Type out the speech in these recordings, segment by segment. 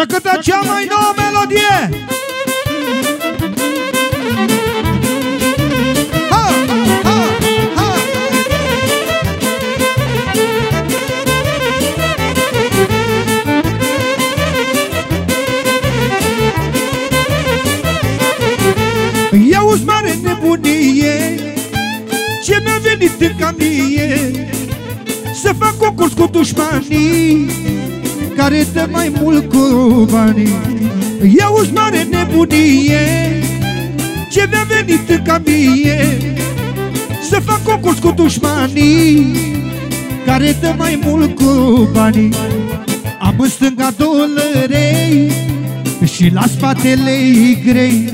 Să cântă cea mai nouă melodie! Ha, ha, ha! Iauzi mare nebunie Ce mi-a venit în camie Să fac concurs cu dușmanii Care dă mai mult cu banii. Iauzi mare nebunie Ce mi-a venit în camie Să fac concurs cu dușmanii Care dă mai mult cu banii. Am în stânga două lărei Și la spatele grei.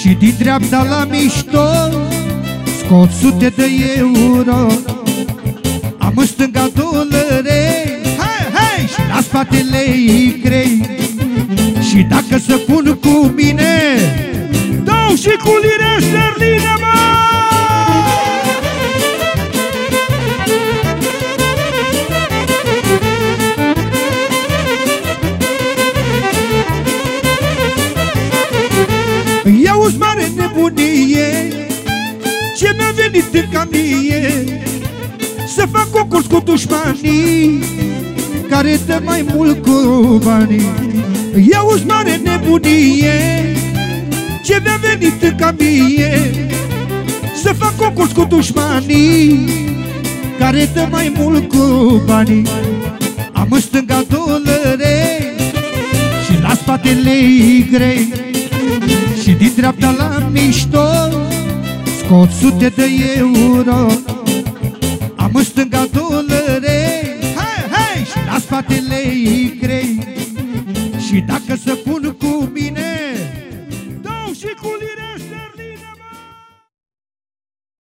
Și din dreapta la mișto Scot sute de euro. Am în stânga dolare Hai, hai! Și la spatele grei Și dacă se pun cu mine Dau și cu lire sterline, mă! Ia-uzi mare nebunie Ce mi-a venit în camie Să fac concurs cu dușmanii Care dă mai mult cu banii. Ia-uzi mare nebunie Ce mi-a venit în camie Să fac concurs cu dușmanii Care dă mai mult cu banii. Am în stânga dolare Și la spatele grei. Și din dreapta la mișto Scot sute de euro. Am în stânga de icrei Și dacă să pun cu mine Dau și cu lire